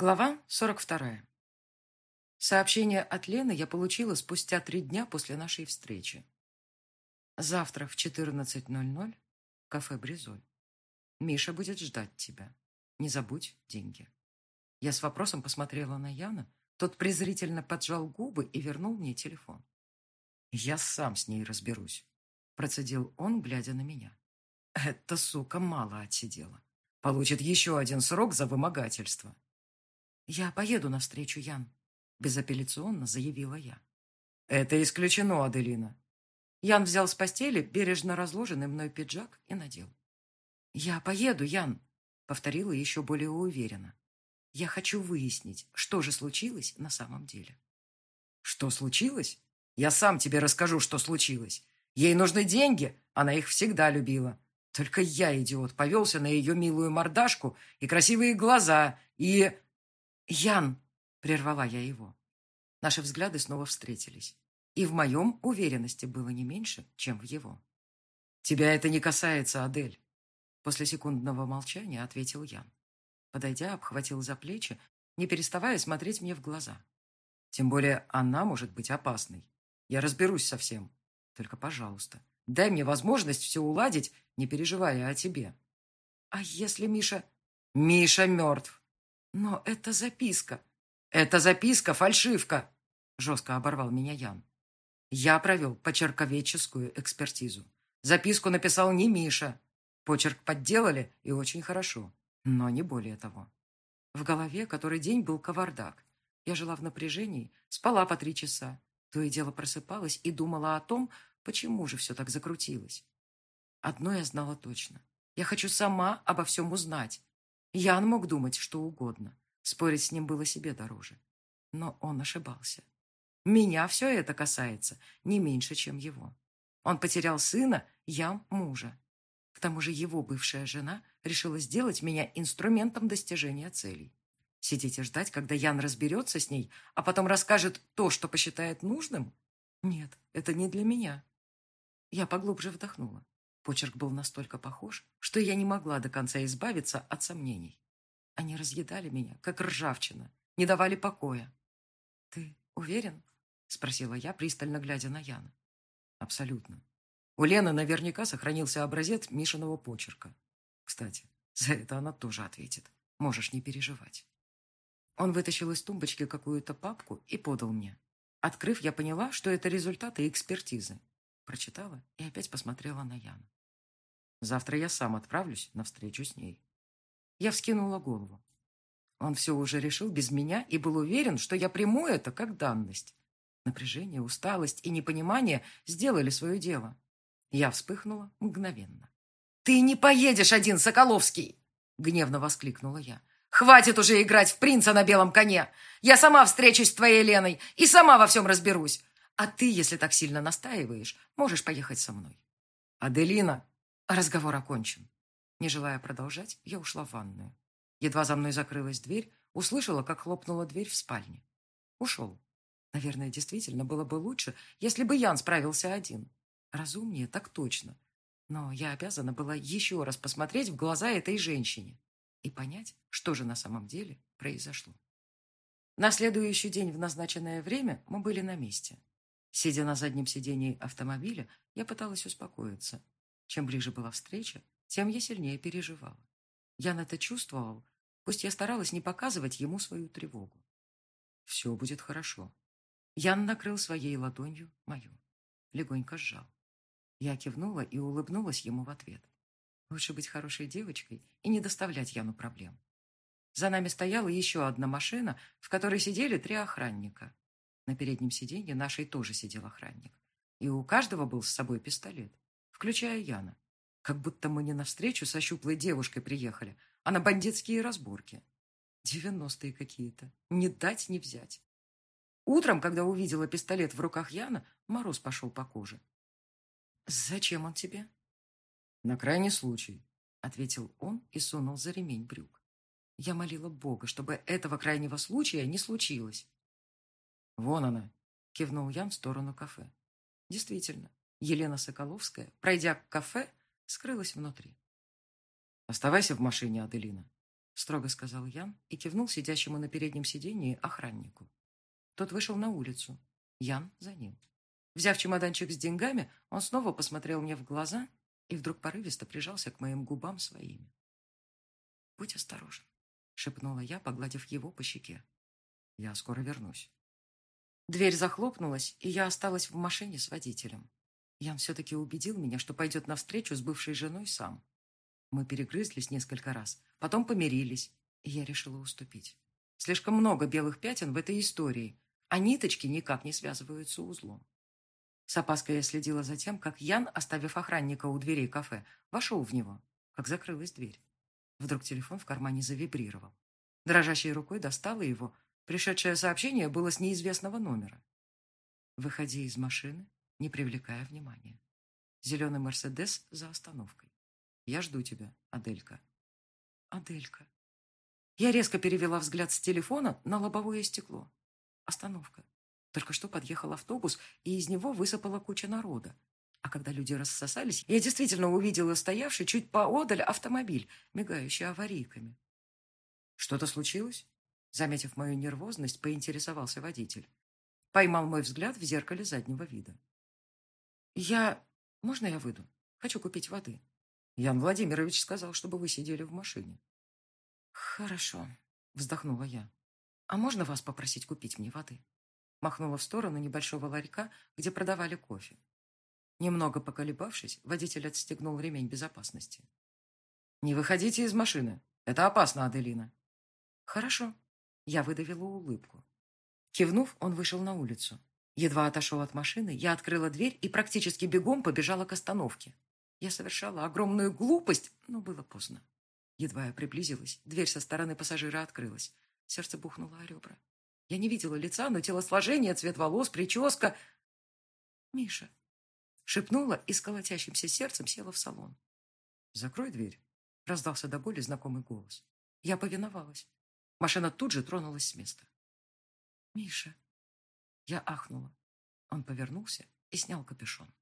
Глава 42. Сообщение от Лены я получила спустя три дня после нашей встречи. Завтра в 14.00 в кафе «Бризоль». Миша будет ждать тебя. Не забудь деньги. Я с вопросом посмотрела на Яна. Тот презрительно поджал губы и вернул мне телефон. «Я сам с ней разберусь», – процедил он, глядя на меня. «Эта сука мало отсидела. Получит еще один срок за вымогательство». «Я поеду навстречу, Ян», — безапелляционно заявила я. «Это исключено, Аделина». Ян взял с постели бережно разложенный мной пиджак и надел. «Я поеду, Ян», — повторила еще более уверенно. «Я хочу выяснить, что же случилось на самом деле». «Что случилось? Я сам тебе расскажу, что случилось. Ей нужны деньги, она их всегда любила. Только я, идиот, повелся на ее милую мордашку и красивые глаза, и...» «Ян!» — прервала я его. Наши взгляды снова встретились. И в моем уверенности было не меньше, чем в его. «Тебя это не касается, Адель!» После секундного молчания ответил Ян. Подойдя, обхватил за плечи, не переставая смотреть мне в глаза. «Тем более она может быть опасной. Я разберусь со всем. Только, пожалуйста, дай мне возможность все уладить, не переживая о тебе». «А если Миша...» «Миша мертв. «Но это записка». «Это записка, фальшивка!» Жестко оборвал меня Ян. Я провел почерковедческую экспертизу. Записку написал не Миша. Почерк подделали, и очень хорошо. Но не более того. В голове который день был кавардак. Я жила в напряжении, спала по три часа. То и дело просыпалась и думала о том, почему же все так закрутилось. Одно я знала точно. Я хочу сама обо всем узнать, Ян мог думать что угодно. Спорить с ним было себе дороже. Но он ошибался. Меня все это касается не меньше, чем его. Он потерял сына, я мужа. К тому же его бывшая жена решила сделать меня инструментом достижения целей. Сидеть и ждать, когда Ян разберется с ней, а потом расскажет то, что посчитает нужным? Нет, это не для меня. Я поглубже вдохнула. Почерк был настолько похож, что я не могла до конца избавиться от сомнений. Они разъедали меня, как ржавчина, не давали покоя. «Ты уверен?» — спросила я, пристально глядя на Яна. «Абсолютно. У Лены наверняка сохранился образец Мишиного почерка. Кстати, за это она тоже ответит. Можешь не переживать». Он вытащил из тумбочки какую-то папку и подал мне. Открыв, я поняла, что это результаты экспертизы. Прочитала и опять посмотрела на Яна. Завтра я сам отправлюсь на встречу с ней. Я вскинула голову. Он все уже решил без меня и был уверен, что я приму это как данность. Напряжение, усталость и непонимание сделали свое дело. Я вспыхнула мгновенно. «Ты не поедешь один, Соколовский!» Гневно воскликнула я. «Хватит уже играть в принца на белом коне! Я сама встречусь с твоей Леной и сама во всем разберусь! А ты, если так сильно настаиваешь, можешь поехать со мной». «Аделина!» Разговор окончен. Не желая продолжать, я ушла в ванную. Едва за мной закрылась дверь, услышала, как хлопнула дверь в спальне. Ушел. Наверное, действительно было бы лучше, если бы Ян справился один. Разумнее, так точно. Но я обязана была еще раз посмотреть в глаза этой женщине и понять, что же на самом деле произошло. На следующий день в назначенное время мы были на месте. Сидя на заднем сидении автомобиля, я пыталась успокоиться чем ближе была встреча, тем я сильнее переживала. Ян это чувствовал, пусть я старалась не показывать ему свою тревогу. Все будет хорошо. Ян накрыл своей ладонью мою. Легонько сжал. Я кивнула и улыбнулась ему в ответ. Лучше быть хорошей девочкой и не доставлять Яну проблем. За нами стояла еще одна машина, в которой сидели три охранника. На переднем сиденье нашей тоже сидел охранник. И у каждого был с собой пистолет включая Яна. Как будто мы не навстречу со щуплой девушкой приехали, а на бандитские разборки. Девяностые какие-то. Не дать, не взять. Утром, когда увидела пистолет в руках Яна, мороз пошел по коже. «Зачем он тебе?» «На крайний случай», — ответил он и сунул за ремень брюк. Я молила Бога, чтобы этого крайнего случая не случилось. «Вон она», — кивнул Ян в сторону кафе. Действительно, Елена Соколовская, пройдя к кафе, скрылась внутри. «Оставайся в машине, Аделина. строго сказал Ян и кивнул сидящему на переднем сиденье охраннику. Тот вышел на улицу. Ян за ним. Взяв чемоданчик с деньгами, он снова посмотрел мне в глаза и вдруг порывисто прижался к моим губам своими. «Будь осторожен», — шепнула я, погладив его по щеке. «Я скоро вернусь». Дверь захлопнулась, и я осталась в машине с водителем. Ян все-таки убедил меня, что пойдет навстречу с бывшей женой сам. Мы перегрызлись несколько раз, потом помирились, и я решила уступить. Слишком много белых пятен в этой истории, а ниточки никак не связываются узлом. С опаской я следила за тем, как Ян, оставив охранника у дверей кафе, вошел в него, как закрылась дверь. Вдруг телефон в кармане завибрировал. Дрожащей рукой достала его. Пришедшее сообщение было с неизвестного номера. «Выходи из машины, не привлекая внимания. Зеленый Мерседес за остановкой. Я жду тебя, Аделька». «Аделька». Я резко перевела взгляд с телефона на лобовое стекло. Остановка. Только что подъехал автобус, и из него высыпала куча народа. А когда люди рассосались, я действительно увидела стоявший чуть поодаль автомобиль, мигающий аварийками. «Что-то случилось?» Заметив мою нервозность, поинтересовался водитель. Поймал мой взгляд в зеркале заднего вида. «Я... Можно я выйду? Хочу купить воды». Ян Владимирович сказал, чтобы вы сидели в машине. «Хорошо», — вздохнула я. «А можно вас попросить купить мне воды?» Махнула в сторону небольшого ларька, где продавали кофе. Немного поколебавшись, водитель отстегнул ремень безопасности. «Не выходите из машины. Это опасно, Аделина». «Хорошо». Я выдавила улыбку. Кивнув, он вышел на улицу. Едва отошел от машины, я открыла дверь и практически бегом побежала к остановке. Я совершала огромную глупость, но было поздно. Едва я приблизилась, дверь со стороны пассажира открылась. Сердце бухнуло о ребра. Я не видела лица, но телосложение, цвет волос, прическа... «Миша!» Шепнула и с колотящимся сердцем села в салон. «Закрой дверь!» Раздался до боли знакомый голос. Я повиновалась. Машина тут же тронулась с места. «Миша!» Я ахнула. Он повернулся и снял капюшон.